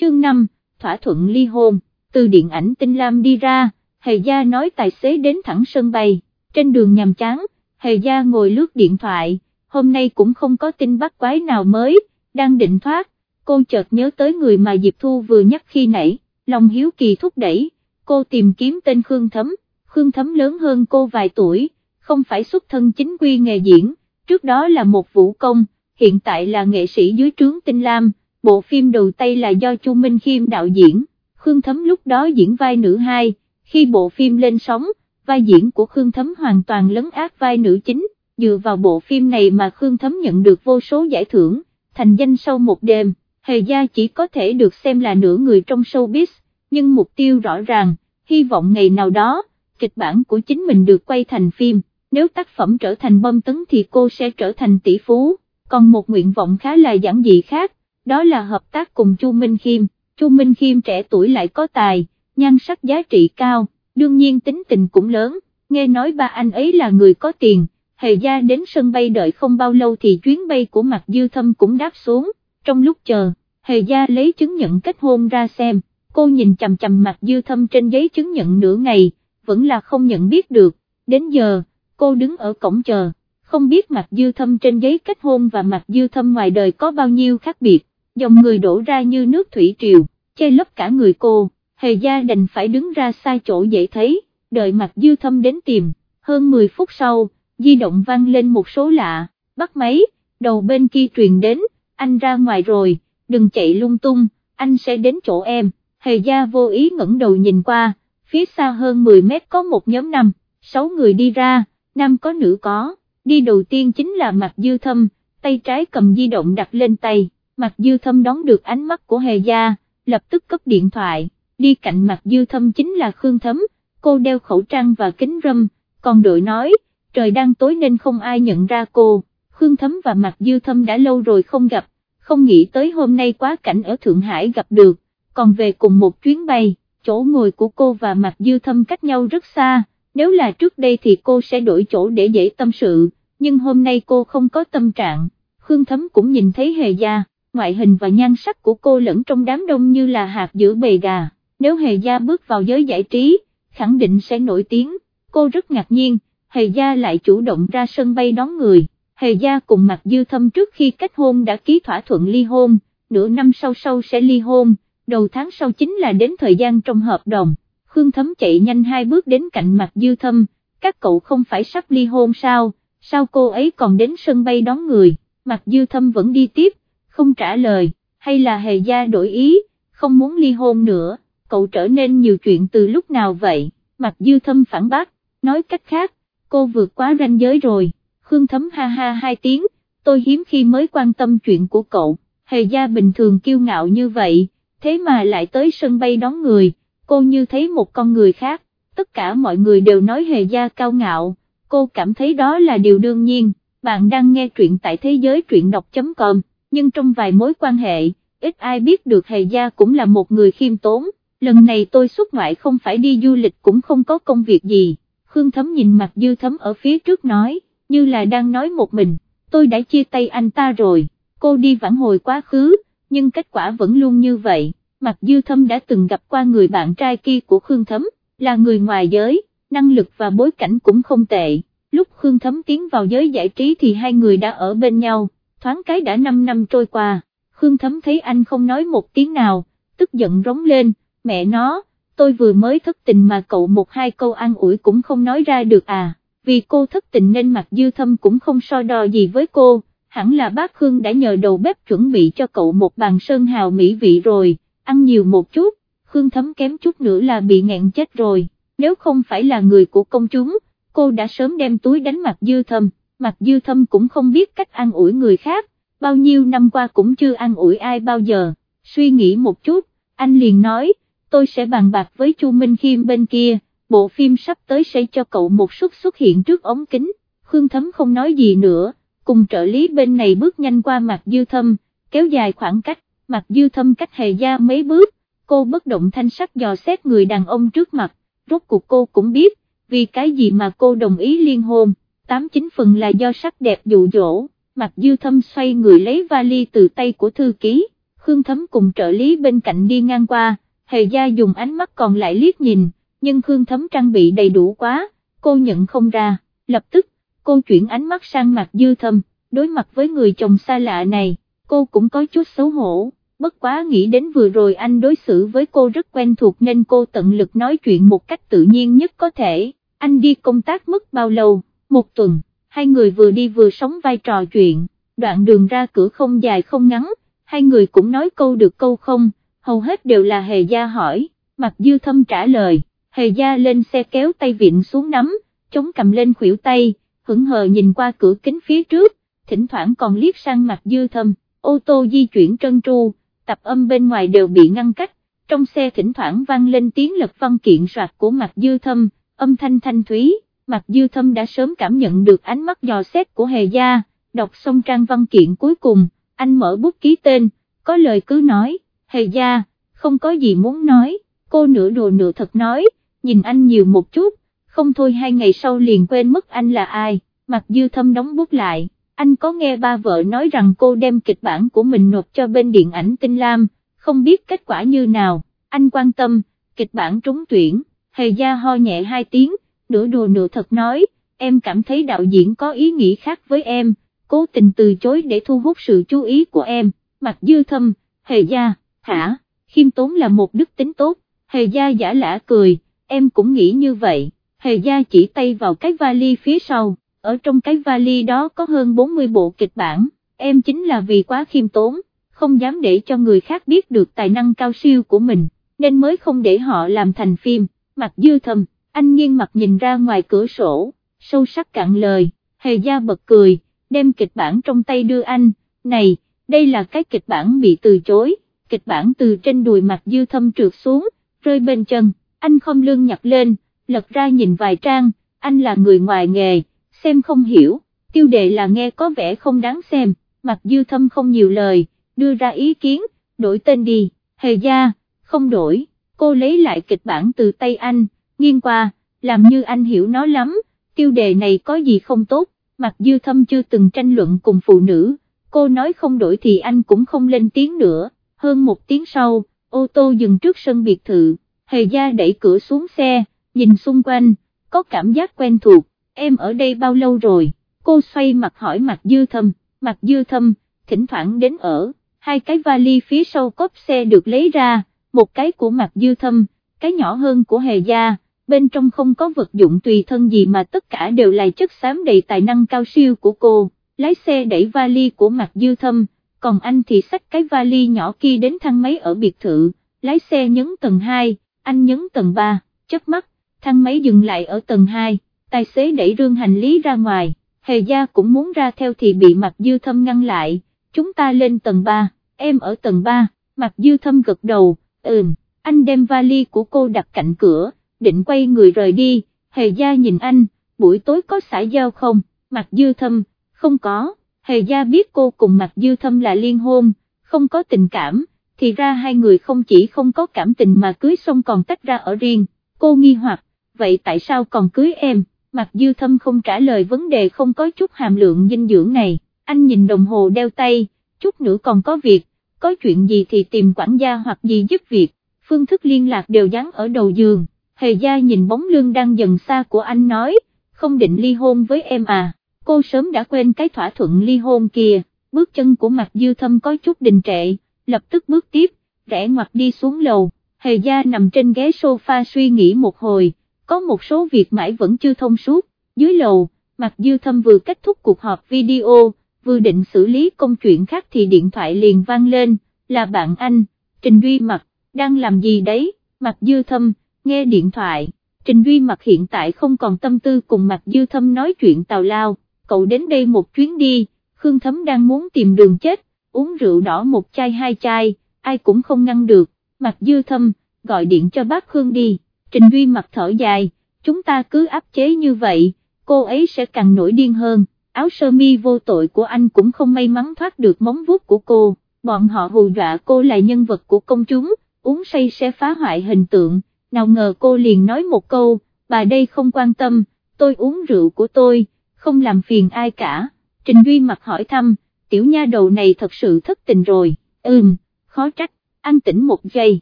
chương 5, thỏa thuận ly hôn, từ điện ảnh Tinh Lam đi ra, Hề Gia nói tài xế đến thẳng sân bay, trên đường nhàm chán, Hề Gia ngồi lướt điện thoại, hôm nay cũng không có tin bắt quái nào mới, đang định thoát, cô chợt nhớ tới người mà Diệp Thu vừa nhắc khi nãy, lòng hiếu kỳ thúc đẩy, cô tìm kiếm tên Khương Thấm, Khương Thấm lớn hơn cô vài tuổi, không phải xuất thân chính quy nghề diễn, trước đó là một vũ công, hiện tại là nghệ sĩ dưới trướng Tinh Lam, bộ phim đầu tay là do Chu Minh Khiêm đạo diễn, Khương Thấm lúc đó diễn vai nữ hai, khi bộ phim lên sóng, vai diễn của Khương Thấm hoàn toàn lấn át vai nữ chính, dựa vào bộ phim này mà Khương Thấm nhận được vô số giải thưởng, thành danh sau một đêm, Hề Gia chỉ có thể được xem là nửa người trong showbiz, nhưng mục tiêu rõ ràng, hy vọng ngày nào đó, kịch bản của chính mình được quay thành phim, nếu tác phẩm trở thành bom tấn thì cô sẽ trở thành tỷ phú, còn một nguyện vọng khá là giản dị khác, đó là hợp tác cùng Chu Minh Khiêm, Chu Minh Khiêm trẻ tuổi lại có tài, nhan sắc giá trị cao, đương nhiên tính tình cũng lớn, nghe nói ba anh ấy là người có tiền, hề gia đến sân bay đợi không bao lâu thì chuyến bay của Mạc Dư Thâm cũng đáp xuống, trong lúc chờ, hề gia lấy chứng nhận kết hôn ra xem, cô nhìn chầm chầm Mạc Dư Thâm trên giấy chứng nhận nửa ngày, vẫn là không nhận biết được, đến giờ, cô đứng ở cổng chờ, không biết Mạc Dư Thâm trên giấy kết hôn và Mạc Dư Thâm ngoài đời có bao nhiêu khác biệt, dòng người đổ ra như nước thủy triều, che lấp cả người cô, hề gia đành phải đứng ra xa chỗ dễ thấy, đợi mặt Dư Thâm đến tìm, hơn 10 phút sau, di động vang lên một số lạ, bắt máy, đầu bên kia truyền đến, anh ra ngoài rồi, đừng chạy lung tung, anh sẽ đến chỗ em, hề gia vô ý ngẩng đầu nhìn qua, phía xa hơn 10 mét có một nhóm năm, 6 người đi ra, nam có nữ có, đi đầu tiên chính là mặt Dư Thâm, tay trái cầm di động đặt lên tay, Mạc Dư Thâm đón được ánh mắt của Hề Gia, lập tức cấp điện thoại, đi cạnh Mạc Dư Thâm chính là Khương Thấm, cô đeo khẩu trang và kính râm, còn đội nói, trời đang tối nên không ai nhận ra cô, Khương Thấm và Mạc Dư Thâm đã lâu rồi không gặp, không nghĩ tới hôm nay quá cảnh ở Thượng Hải gặp được, còn về cùng một chuyến bay, chỗ ngồi của cô và Mạc Dư Thâm cách nhau rất xa, nếu là trước đây thì cô sẽ đổi chỗ để dễ tâm sự, nhưng hôm nay cô không có tâm trạng, Khương Thấm cũng nhìn thấy hề gia, ngoại hình và nhan sắc của cô lẫn trong đám đông như là hạt giữa bầy gà, nếu hề gia bước vào giới giải trí, khẳng định sẽ nổi tiếng, cô rất ngạc nhiên, hề gia lại chủ động ra sân bay đón người, hề gia cùng Mạc Dư Thâm trước khi kết hôn đã ký thỏa thuận ly hôn, nửa năm sau sau sẽ ly hôn, đầu tháng sau chính là đến thời gian trong hợp đồng. Khương Thấm chạy nhanh hai bước đến cạnh Mạc Dư Thâm, các cậu không phải sắp ly hôn sao, sao cô ấy còn đến sân bay đón người, Mạc Dư Thâm vẫn đi tiếp, không trả lời, hay là hề gia đổi ý, không muốn ly hôn nữa, cậu trở nên nhiều chuyện từ lúc nào vậy, mặt Dư Thâm phản bác, nói cách khác, cô vượt quá ranh giới rồi, Khương Thấm ha ha hai tiếng, tôi hiếm khi mới quan tâm chuyện của cậu, hề gia bình thường kiêu ngạo như vậy, thế mà lại tới sân bay đón người cô như thấy một con người khác, tất cả mọi người đều nói hề gia cao ngạo, cô cảm thấy đó là điều đương nhiên, bạn đang nghe truyện tại thế giới truyện đọc.com, nhưng trong vài mối quan hệ, ít ai biết được hề gia cũng là một người khiêm tốn, lần này tôi xuất ngoại không phải đi du lịch cũng không có công việc gì, Khương Thấm nhìn mặt dư thấm ở phía trước nói, như là đang nói một mình, tôi đã chia tay anh ta rồi, cô đi vãn hồi quá khứ, nhưng kết quả vẫn luôn như vậy. Mặt Dư Thấm đã từng gặp qua người bạn trai kia của Khương Thấm, là người ngoài giới, năng lực và bối cảnh cũng không tệ, lúc Khương Thấm tiến vào giới giải trí thì hai người đã ở bên nhau, thoáng cái đã 5 năm trôi qua, Khương Thấm thấy anh không nói một tiếng nào, tức giận rống lên, mẹ nó, tôi vừa mới thất tình mà cậu một hai câu an ủi cũng không nói ra được à, vì cô thất tình nên mặt Dư Thâm cũng không so đo gì với cô, hẳn là bác Khương đã nhờ đầu bếp chuẩn bị cho cậu một bàn sơn hào mỹ vị rồi ăn nhiều một chút, Khương Thấm kém chút nữa là bị nghẹn chết rồi, nếu không phải là người của công chúng, cô đã sớm đem túi đánh mặt dư thâm, mặt dư thâm cũng không biết cách ăn ủi người khác, bao nhiêu năm qua cũng chưa ăn ủi ai bao giờ, suy nghĩ một chút, anh liền nói, tôi sẽ bàn bạc với Chu Minh Khiêm bên kia, bộ phim sắp tới sẽ cho cậu một suất xuất hiện trước ống kính, Khương Thấm không nói gì nữa, cùng trợ lý bên này bước nhanh qua mặt dư thâm, kéo dài khoảng cách, mặt dư thâm cách hề gia mấy bước, cô bất động thanh sắc dò xét người đàn ông trước mặt, rốt cuộc cô cũng biết, vì cái gì mà cô đồng ý liên hôn, tám chín phần là do sắc đẹp dụ dỗ, mặt dư thâm xoay người lấy vali từ tay của thư ký, Khương Thấm cùng trợ lý bên cạnh đi ngang qua, Hề Gia dùng ánh mắt còn lại liếc nhìn, nhưng Khương Thấm trang bị đầy đủ quá, cô nhận không ra, lập tức, cô chuyển ánh mắt sang mặt dư thâm, đối mặt với người chồng xa lạ này, cô cũng có chút xấu hổ, bất quá nghĩ đến vừa rồi anh đối xử với cô rất quen thuộc nên cô tận lực nói chuyện một cách tự nhiên nhất có thể, anh đi công tác mất bao lâu, một tuần, hai người vừa đi vừa sống vai trò chuyện, đoạn đường ra cửa không dài không ngắn, hai người cũng nói câu được câu không, hầu hết đều là hề gia hỏi, mặt dư thâm trả lời, hề gia lên xe kéo tay vịn xuống nắm, chống cầm lên khuỷu tay, hững hờ nhìn qua cửa kính phía trước, thỉnh thoảng còn liếc sang mặt dư thâm, ô tô di chuyển trơn tru, tập âm bên ngoài đều bị ngăn cách, trong xe thỉnh thoảng vang lên tiếng lật văn kiện soạt của mặt dư thâm, âm thanh thanh thúy, mặt dư thâm đã sớm cảm nhận được ánh mắt dò xét của hề gia, đọc xong trang văn kiện cuối cùng, anh mở bút ký tên, có lời cứ nói, hề gia, không có gì muốn nói, cô nửa đùa nửa thật nói, nhìn anh nhiều một chút, không thôi hai ngày sau liền quên mất anh là ai, mặt dư thâm đóng bút lại, anh có nghe ba vợ nói rằng cô đem kịch bản của mình nộp cho bên điện ảnh Tinh Lam, không biết kết quả như nào, anh quan tâm, kịch bản trúng tuyển, hề gia ho nhẹ hai tiếng, nửa đùa nửa thật nói, em cảm thấy đạo diễn có ý nghĩ khác với em, cố tình từ chối để thu hút sự chú ý của em, mặt dư thâm, hề gia, hả, khiêm tốn là một đức tính tốt, hề gia giả lả cười, em cũng nghĩ như vậy, hề gia chỉ tay vào cái vali phía sau, ở trong cái vali đó có hơn 40 bộ kịch bản, em chính là vì quá khiêm tốn, không dám để cho người khác biết được tài năng cao siêu của mình, nên mới không để họ làm thành phim, mặt dư thâm, anh nghiêng mặt nhìn ra ngoài cửa sổ, sâu sắc cạn lời, hề gia bật cười, đem kịch bản trong tay đưa anh, này, đây là cái kịch bản bị từ chối, kịch bản từ trên đùi mặt dư thâm trượt xuống, rơi bên chân, anh không lương nhặt lên, lật ra nhìn vài trang, anh là người ngoài nghề, xem không hiểu, tiêu đề là nghe có vẻ không đáng xem, mặt dư thâm không nhiều lời, đưa ra ý kiến, đổi tên đi, hề gia, không đổi, cô lấy lại kịch bản từ tay anh, nghiêng qua, làm như anh hiểu nó lắm, tiêu đề này có gì không tốt, mặc dư thâm chưa từng tranh luận cùng phụ nữ, cô nói không đổi thì anh cũng không lên tiếng nữa, hơn một tiếng sau, ô tô dừng trước sân biệt thự, hề gia đẩy cửa xuống xe, nhìn xung quanh, có cảm giác quen thuộc, em ở đây bao lâu rồi, cô xoay mặt hỏi mặt dư thâm, mặt dư thâm, thỉnh thoảng đến ở, hai cái vali phía sau cốp xe được lấy ra, một cái của mặt dư thâm, cái nhỏ hơn của hề gia, bên trong không có vật dụng tùy thân gì mà tất cả đều là chất xám đầy tài năng cao siêu của cô, lái xe đẩy vali của Mạc dư thâm, còn anh thì xách cái vali nhỏ kia đến thang máy ở biệt thự, lái xe nhấn tầng 2, anh nhấn tầng 3, chớp mắt, thang máy dừng lại ở tầng 2, tài xế đẩy rương hành lý ra ngoài, hề gia cũng muốn ra theo thì bị Mạc dư thâm ngăn lại, chúng ta lên tầng 3, em ở tầng 3, Mạc dư thâm gật đầu, ừm, anh đem vali của cô đặt cạnh cửa, định quay người rời đi, hề gia nhìn anh, buổi tối có xã giao không, mặt dư thâm, không có, hề gia biết cô cùng mặt dư thâm là liên hôn, không có tình cảm, thì ra hai người không chỉ không có cảm tình mà cưới xong còn tách ra ở riêng, cô nghi hoặc, vậy tại sao còn cưới em, mặt dư thâm không trả lời vấn đề không có chút hàm lượng dinh dưỡng này, anh nhìn đồng hồ đeo tay, chút nữa còn có việc, có chuyện gì thì tìm quản gia hoặc gì giúp việc, phương thức liên lạc đều dán ở đầu giường, hề gia nhìn bóng lưng đang dần xa của anh nói, không định ly hôn với em à, cô sớm đã quên cái thỏa thuận ly hôn kìa, bước chân của mặt dư thâm có chút đình trệ, lập tức bước tiếp, rẽ ngoặt đi xuống lầu, hề gia nằm trên ghế sofa suy nghĩ một hồi, có một số việc mãi vẫn chưa thông suốt, dưới lầu, mặt dư thâm vừa kết thúc cuộc họp video, vừa định xử lý công chuyện khác thì điện thoại liền vang lên, là bạn anh, Trình Duy Mặt, đang làm gì đấy, mặt dư thâm, nghe điện thoại, Trình Duy Mặt hiện tại không còn tâm tư cùng Mạc dư thâm nói chuyện tào lao, cậu đến đây một chuyến đi, Khương Thấm đang muốn tìm đường chết, uống rượu đỏ một chai hai chai, ai cũng không ngăn được, Mạc dư thâm, gọi điện cho bác Khương đi, Trình Duy Mặt thở dài, chúng ta cứ áp chế như vậy, cô ấy sẽ càng nổi điên hơn. Áo sơ mi vô tội của anh cũng không may mắn thoát được móng vuốt của cô, bọn họ hù dọa cô là nhân vật của công chúng, uống say sẽ phá hoại hình tượng, nào ngờ cô liền nói một câu, bà đây không quan tâm, tôi uống rượu của tôi, không làm phiền ai cả, Trình Duy mặt hỏi thăm, tiểu nha đầu này thật sự thất tình rồi, ừm, khó trách, an tĩnh một giây,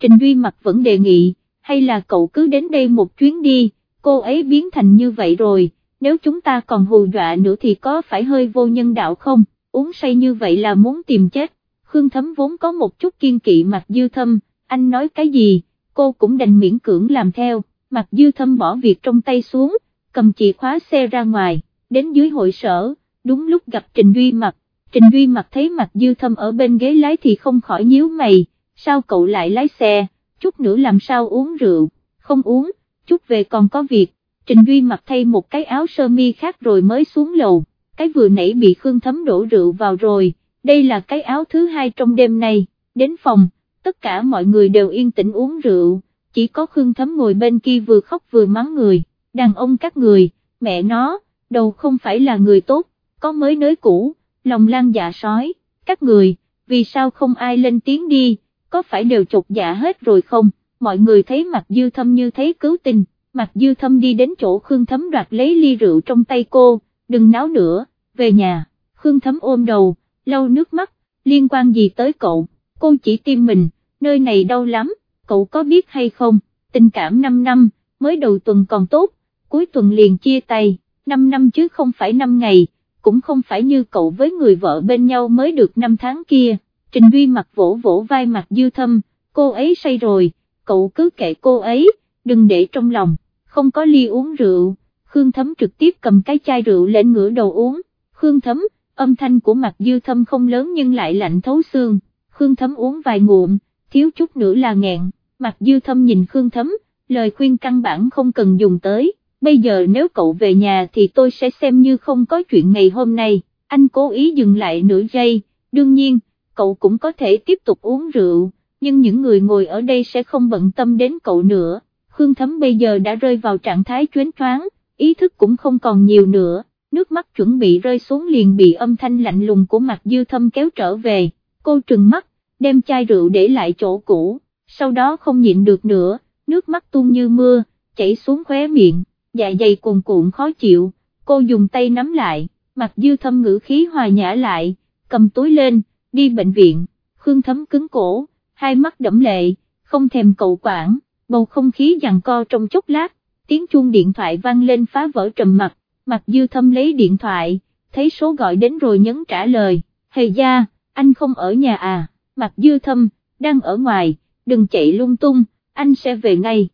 Trình Duy mặt vẫn đề nghị, hay là cậu cứ đến đây một chuyến đi, cô ấy biến thành như vậy rồi, nếu chúng ta còn hù dọa nữa thì có phải hơi vô nhân đạo không, uống say như vậy là muốn tìm chết, Khương Thấm vốn có một chút kiên kỵ mặt dư thâm, anh nói cái gì, cô cũng đành miễn cưỡng làm theo, mặt dư thâm bỏ việc trong tay xuống, cầm chìa khóa xe ra ngoài, đến dưới hội sở, đúng lúc gặp Trình Duy Mặc, Trình Duy Mặc thấy mặt dư thâm ở bên ghế lái thì không khỏi nhíu mày, sao cậu lại lái xe, chút nữa làm sao uống rượu, không uống, chút về còn có việc, Trình Duy mặc thay một cái áo sơ mi khác rồi mới xuống lầu, cái vừa nãy bị Khương Thấm đổ rượu vào rồi, đây là cái áo thứ hai trong đêm nay, đến phòng, tất cả mọi người đều yên tĩnh uống rượu, chỉ có Khương Thấm ngồi bên kia vừa khóc vừa mắng người, đàn ông các người, mẹ nó, đầu không phải là người tốt, có mới nới cũ, lòng lan dạ sói, các người, vì sao không ai lên tiếng đi, có phải đều chột dạ hết rồi không, mọi người thấy mặt dư thâm như thấy cứu tình, mặt dư thâm đi đến chỗ Khương Thấm đoạt lấy ly rượu trong tay cô, đừng náo nữa, về nhà, Khương Thấm ôm đầu, lau nước mắt, liên quan gì tới cậu, cô chỉ tim mình, nơi này đau lắm, cậu có biết hay không, tình cảm 5 năm, mới đầu tuần còn tốt, cuối tuần liền chia tay, 5 năm chứ không phải 5 ngày, cũng không phải như cậu với người vợ bên nhau mới được 5 tháng kia, Trình Duy mặt vỗ vỗ vai mặt dư thâm, cô ấy say rồi, cậu cứ kệ cô ấy, đừng để trong lòng, không có ly uống rượu, Khương Thấm trực tiếp cầm cái chai rượu lên ngửa đầu uống, Khương Thấm, âm thanh của mặt dư thâm không lớn nhưng lại lạnh thấu xương, Khương Thấm uống vài ngụm, thiếu chút nữa là nghẹn, mặt dư thâm nhìn Khương Thấm, lời khuyên căn bản không cần dùng tới, bây giờ nếu cậu về nhà thì tôi sẽ xem như không có chuyện ngày hôm nay, anh cố ý dừng lại nửa giây, đương nhiên, cậu cũng có thể tiếp tục uống rượu, nhưng những người ngồi ở đây sẽ không bận tâm đến cậu nữa, Khương Thấm bây giờ đã rơi vào trạng thái chuyến thoáng, ý thức cũng không còn nhiều nữa, nước mắt chuẩn bị rơi xuống liền bị âm thanh lạnh lùng của mặt dư thâm kéo trở về, cô trừng mắt, đem chai rượu để lại chỗ cũ, sau đó không nhịn được nữa, nước mắt tuôn như mưa, chảy xuống khóe miệng, dạ dày cuồn cuộn khó chịu, cô dùng tay nắm lại, mặt dư thâm ngữ khí hòa nhã lại, cầm túi lên, đi bệnh viện, Khương Thấm cứng cổ, hai mắt đẫm lệ, không thèm cậu quản, bầu không khí giằng co trong chốc lát, tiếng chuông điện thoại vang lên phá vỡ trầm mặt, mặt dư thâm lấy điện thoại, thấy số gọi đến rồi nhấn trả lời, hề gia, anh không ở nhà à, mặt dư thâm, đang ở ngoài, đừng chạy lung tung, anh sẽ về ngay.